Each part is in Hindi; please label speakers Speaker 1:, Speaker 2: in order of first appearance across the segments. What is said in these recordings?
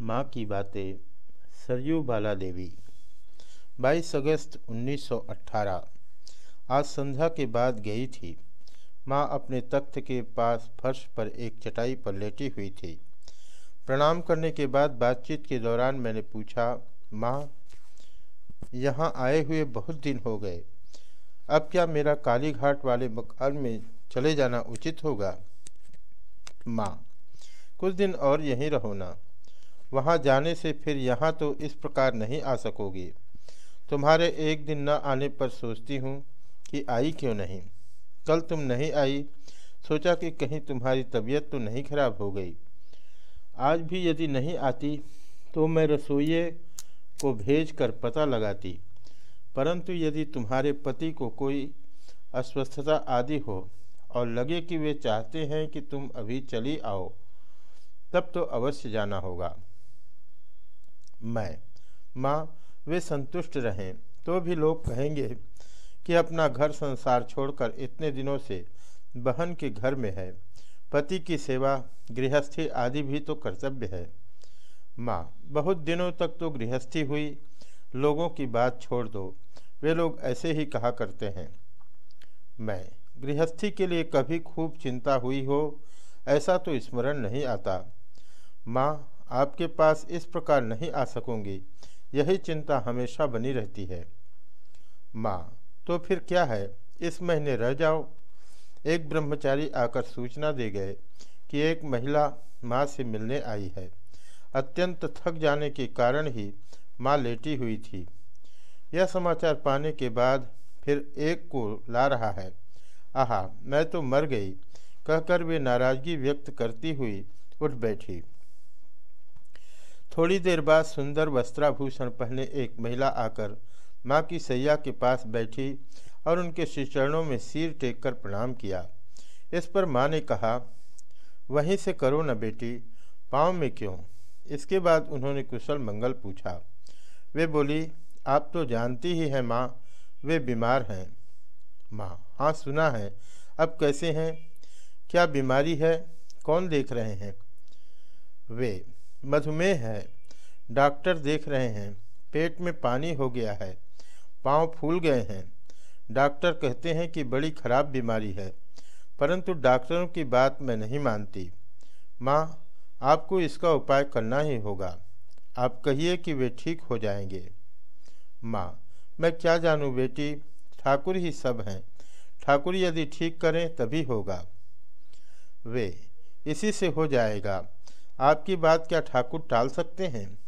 Speaker 1: माँ की बातें, सरयू बाला देवी 22 अगस्त 1918 आज संध्या के बाद गई थी। माँ अपने तख्त के पास फर्श पर एक चटाई पर लेटी हुई थी। प्रणाम करने के बाद बातचीत के दौरान मैंने पूछा, माँ, यहाँ आए हुए बहुत दिन हो गए। अब क्या मेरा काली घाट वाले मकान में चले जाना उचित होगा? माँ, कुछ दिन और यहीं रहो ना। वहाँ जाने से फिर यहाँ तो इस प्रकार नहीं आ सकोगी। तुम्हारे एक दिन न आने पर सोचती हूँ कि आई क्यों नहीं। कल तुम नहीं आई, सोचा कि कहीं तुम्हारी तबीयत तो नहीं खराब हो गई। आज भी यदि नहीं आती तो मैं रसोइये को भेज कर पता लगाती। परंतु यदि तुम्हारे पति को कोई अस्वस्थता आदि हो और लगे कि वे चाहते हैं कि तुम अभी चली आओ, तब तो अवश्य जाना होगा। मैं। माँ, वे संतुष्ट रहें। तो भी लोग कहेंगे कि अपना घर संसार छोड़कर इतने दिनों से बहन के घर में है। पति की सेवा, गृहस्थी आदि भी तो कर्तव्य है। माँ, बहुत दिनों तक तो गृहस्थी हुई। लोगों की बात छोड़ दो। वे लोग ऐसे ही कहा करते हैं। मैं, गृहस्थी के लिए कभी खूब चिंता हुई हो, ऐसा तो स्मरण नहीं आता। माँ आपके पास इस प्रकार नहीं आ सकूँगी। यही चिंता हमेशा बनी रहती है। माँ तो फिर क्या है? इस महीने रह जाओ। एक ब्रह्मचारी आकर सूचना दे गए कि एक महिला माँ से मिलने आई है। अत्यंत थक जाने के कारण ही माँ लेटी हुई थी। यह समाचार पाने के बाद फिर एक को ला रहा है। आहा, मैं तो मर गई। कहकर वे नाराज़गी व्यक्त करती हुई उठ बैठी। थोड़ी देर बाद सुंदर वस्त्राभूषण पहने एक महिला आकर माँ की सैया के पास बैठी और उनके श्री चरणों में सिर टेक कर प्रणाम किया। इस पर माँ ने कहा, वहीं से करो न बेटी, पाँव में क्यों? इसके बाद उन्होंने कुशल मंगल पूछा। वे बोली, आप तो जानती ही हैं माँ, वे बीमार हैं। माँ हाँ सुना है। अब कैसे हैं? क्या बीमारी है? कौन देख रहे हैं? वे मधुमेह है। डॉक्टर देख रहे हैं। पेट में पानी हो गया है। पाँव फूल गए हैं। डॉक्टर कहते हैं कि बड़ी खराब बीमारी है, परंतु डॉक्टरों की बात मैं नहीं मानती। माँ, आपको इसका उपाय करना ही होगा। आप कहिए कि वे ठीक हो जाएँगे। माँ, मैं क्या जानूँ बेटी? ठाकुर ही सब हैं। ठाकुर यदि ठीक करें तभी होगा। वे, इसी से हो जाएगा। आपकी बात क्या ठाकुर टाल सकते हैं?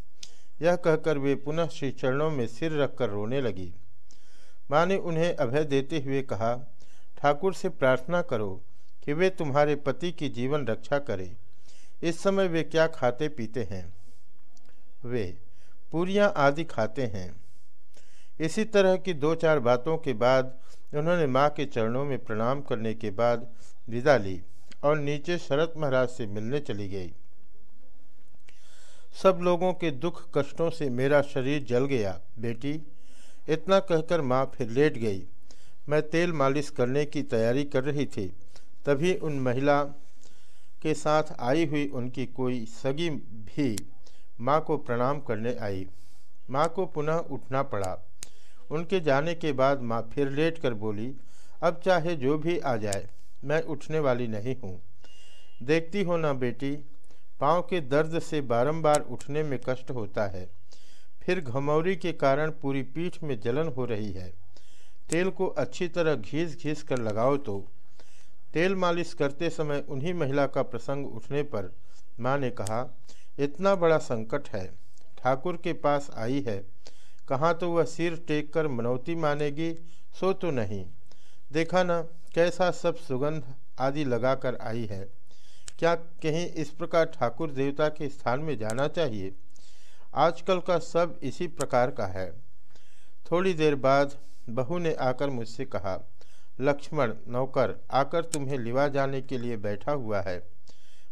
Speaker 1: यह कहकर वे पुनः श्री चरणों में सिर रखकर रोने लगी। माँ ने उन्हें अभय देते हुए कहा, ठाकुर से प्रार्थना करो कि वे तुम्हारे पति की जीवन रक्षा करें। इस समय वे क्या खाते पीते हैं? वे पूरियाँ आदि खाते हैं। इसी तरह की दो चार बातों के बाद उन्होंने माँ के चरणों में प्रणाम करने के बाद विदा ली और नीचे शरत महाराज से मिलने चली गई। सब लोगों के दुख कष्टों से मेरा शरीर जल गया। बेटी, इतना कहकर माँ फिर लेट गई। मैं तेल मालिश करने की तैयारी कर रही थी। तभी उन महिला के साथ आई हुई उनकी कोई सगी भी माँ को प्रणाम करने आई। माँ को पुनः उठना पड़ा। उनके जाने के बाद माँ फिर लेट कर बोली, अब चाहे जो भी आ जाए, मैं उठने वाली नहीं हूँ। देखती हो ना बेटी पाँव के दर्द से बारंबार उठने में कष्ट होता है। फिर घमौरी के कारण पूरी पीठ में जलन हो रही है। तेल को अच्छी तरह घीस घीस कर लगाओ तो। तेल मालिश करते समय उन्हीं महिला का प्रसंग उठने पर माँ ने कहा, इतना बड़ा संकट है। ठाकुर के पास आई है। कहाँ तो वह सिर टेक कर मनौती मानेगी, सो तो नहीं। देखा ना, कैसा सब सुगंध आदि लगाकर आई है। क्या कहीं इस प्रकार ठाकुर देवता के स्थान में जाना चाहिए? आजकल का सब इसी प्रकार का है। थोड़ी देर बाद बहू ने आकर मुझसे कहा, लक्ष्मण, नौकर, आकर तुम्हें लिवा जाने के लिए बैठा हुआ है।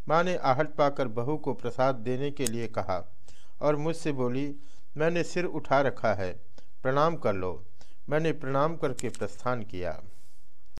Speaker 1: माँ ने आहट पाकर बहू को प्रसाद देने के लिए कहा और मुझसे बोली, मैंने सिर उठा रखा है, प्रणाम कर लो। मैंने प्रणाम करके प्रस्थान किया।